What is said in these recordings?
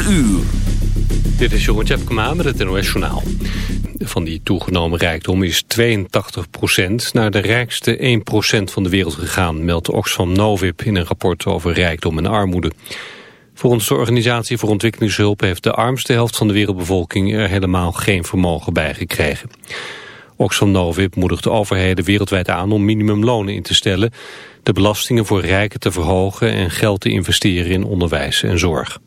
4 uur. Dit is Jeroen Tjepkema met het NOS Journaal. Van die toegenomen rijkdom is 82% naar de rijkste 1% van de wereld gegaan... meldt Oxfam Novib in een rapport over rijkdom en armoede. Volgens de Organisatie voor Ontwikkelingshulp... heeft de armste helft van de wereldbevolking er helemaal geen vermogen bij gekregen. Oxfam Novib moedigt de overheden wereldwijd aan om minimumlonen in te stellen... de belastingen voor rijken te verhogen en geld te investeren in onderwijs en zorg.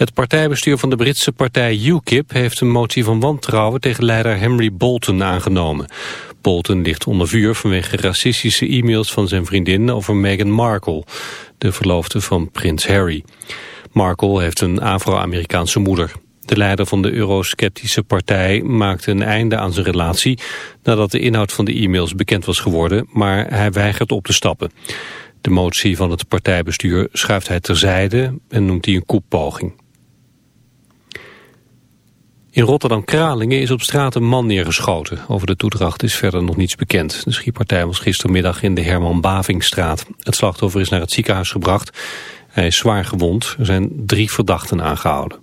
Het partijbestuur van de Britse partij UKIP heeft een motie van wantrouwen tegen leider Henry Bolton aangenomen. Bolton ligt onder vuur vanwege racistische e-mails van zijn vriendin over Meghan Markle, de verloofde van prins Harry. Markle heeft een Afro-Amerikaanse moeder. De leider van de eurosceptische partij maakte een einde aan zijn relatie nadat de inhoud van de e-mails bekend was geworden, maar hij weigert op te stappen. De motie van het partijbestuur schuift hij terzijde en noemt hij een koeppoging. In Rotterdam-Kralingen is op straat een man neergeschoten. Over de toedracht is verder nog niets bekend. De schietpartij was gistermiddag in de Herman Bavingstraat. Het slachtoffer is naar het ziekenhuis gebracht. Hij is zwaar gewond. Er zijn drie verdachten aangehouden.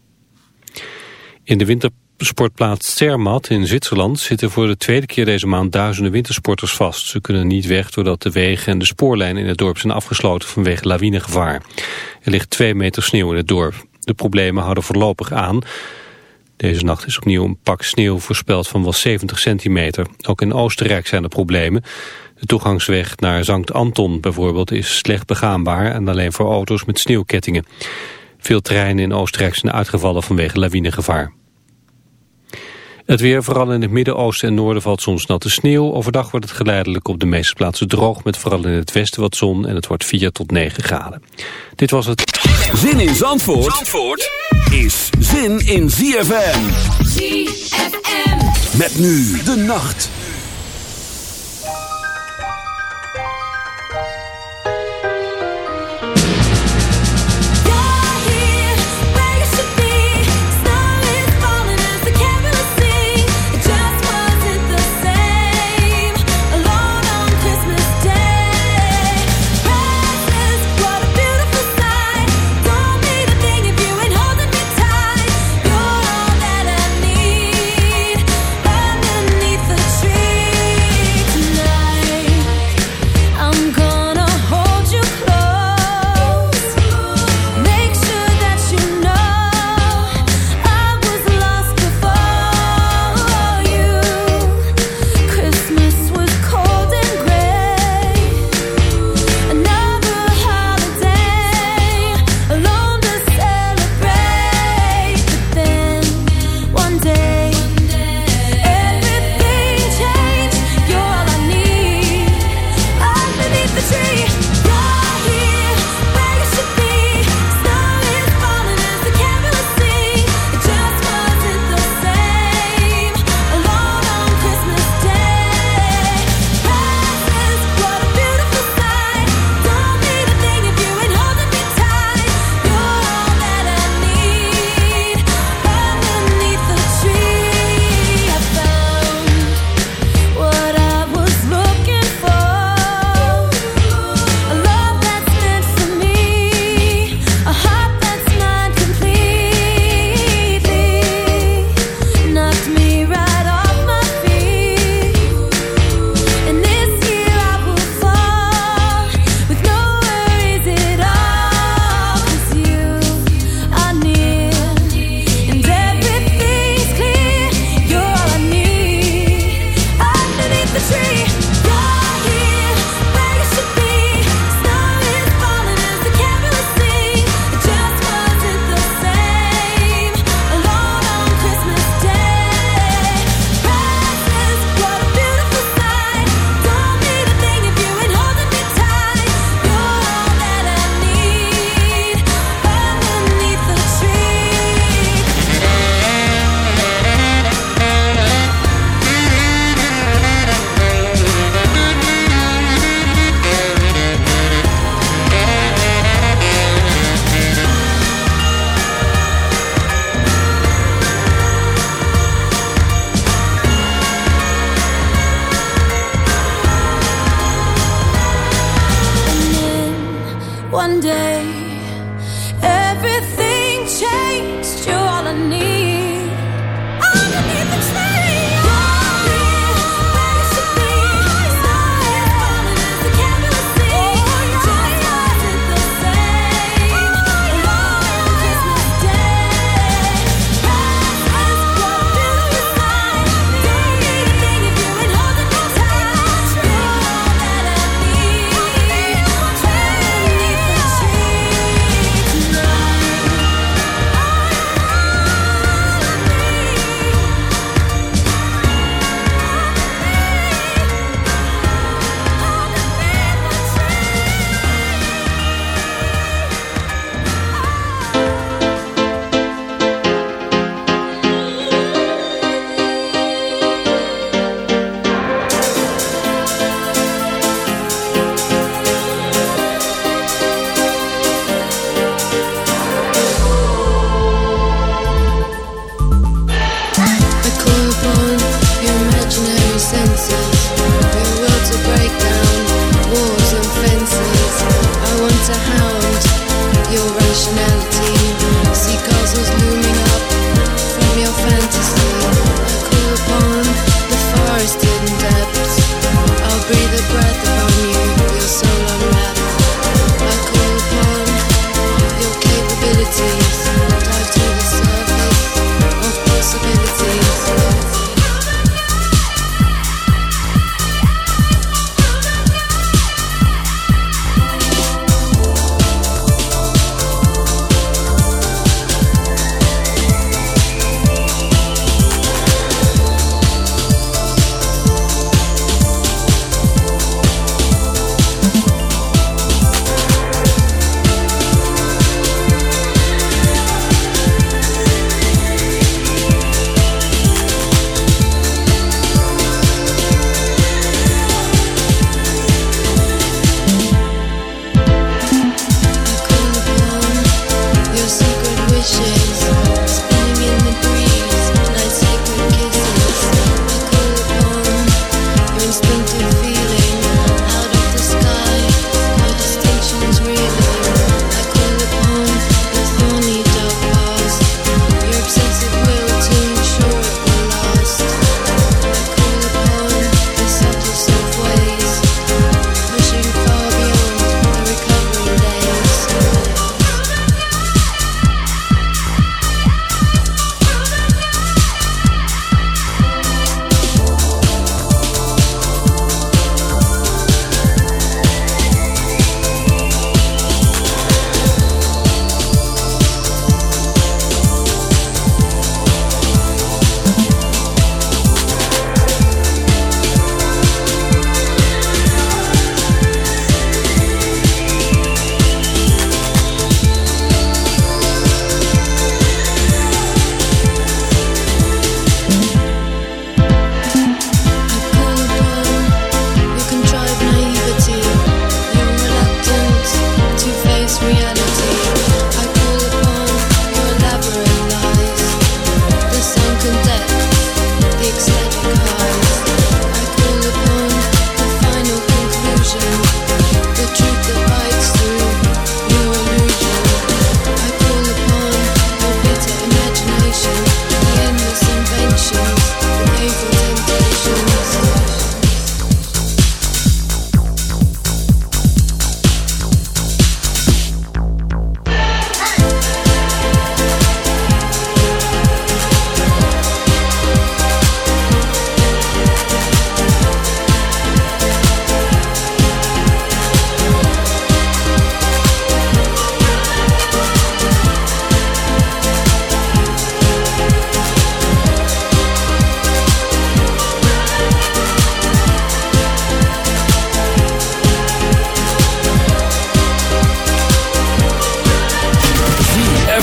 In de wintersportplaats Zermatt in Zwitserland zitten voor de tweede keer deze maand duizenden wintersporters vast. Ze kunnen niet weg doordat de wegen en de spoorlijnen in het dorp zijn afgesloten vanwege lawinegevaar. Er ligt twee meter sneeuw in het dorp. De problemen houden voorlopig aan. Deze nacht is opnieuw een pak sneeuw voorspeld van wel 70 centimeter. Ook in Oostenrijk zijn er problemen. De toegangsweg naar Sankt Anton bijvoorbeeld is slecht begaanbaar... en alleen voor auto's met sneeuwkettingen. Veel treinen in Oostenrijk zijn uitgevallen vanwege lawinegevaar. Het weer, vooral in het Midden-Oosten en Noorden, valt soms natte sneeuw. Overdag wordt het geleidelijk op de meeste plaatsen droog... met vooral in het westen wat zon en het wordt 4 tot 9 graden. Dit was het... Zin in Zandvoort, Zandvoort is zin in ZFM. ZFM. Met nu de nacht.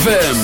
ZFM.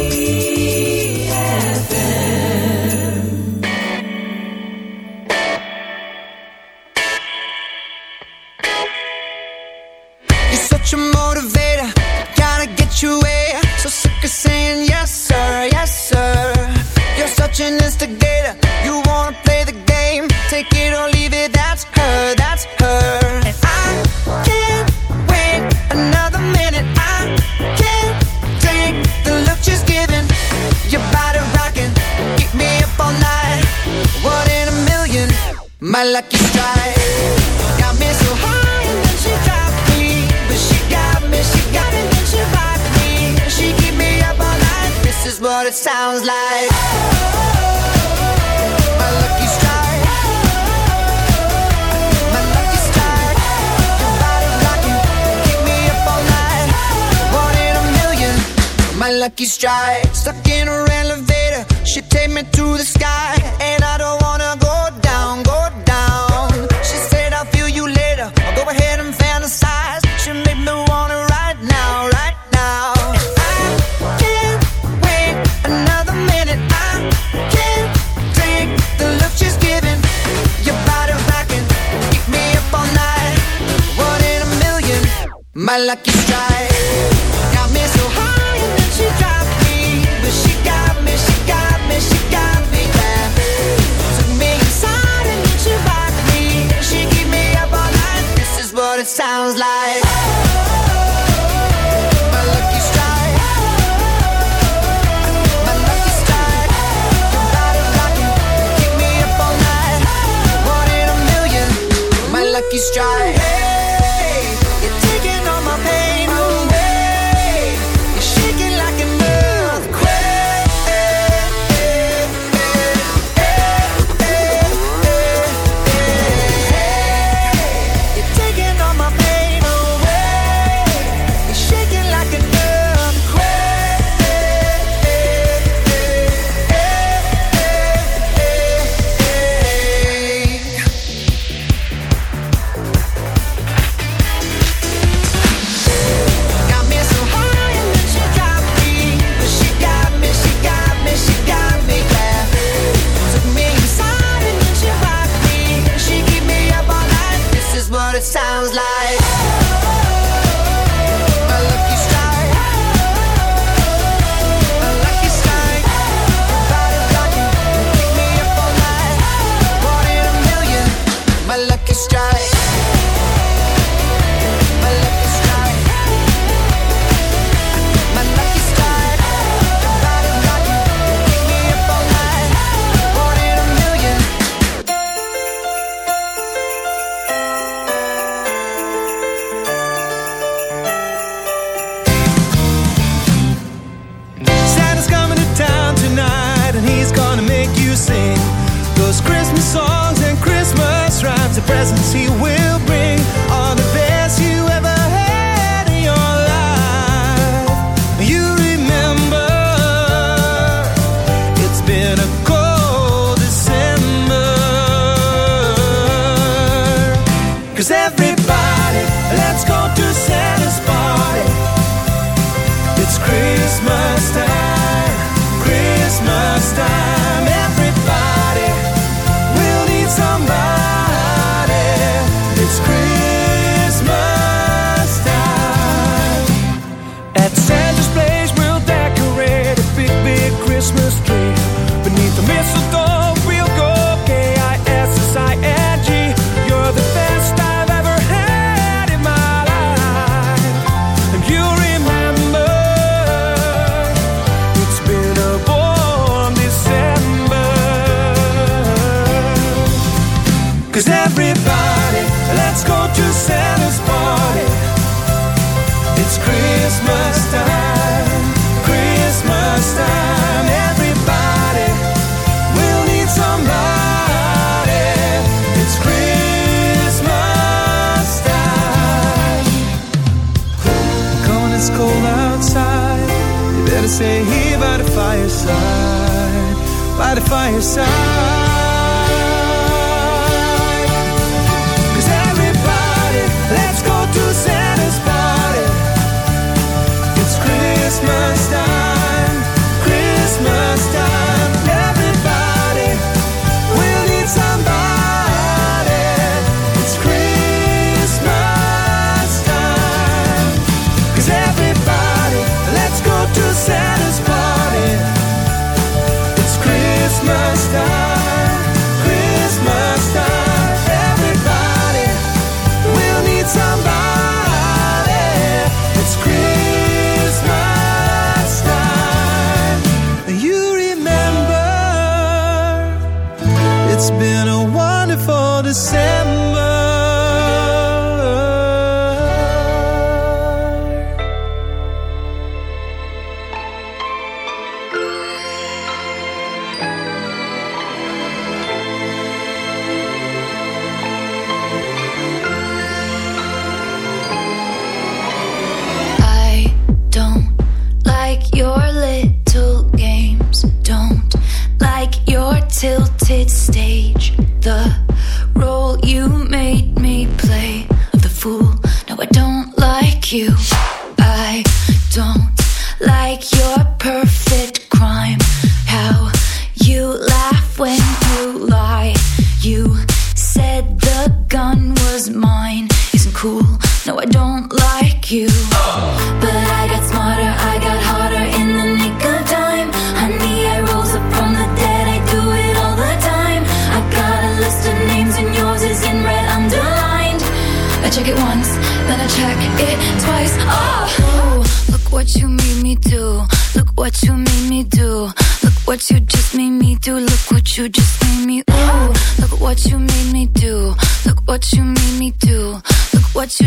la quita.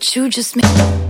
what you just made.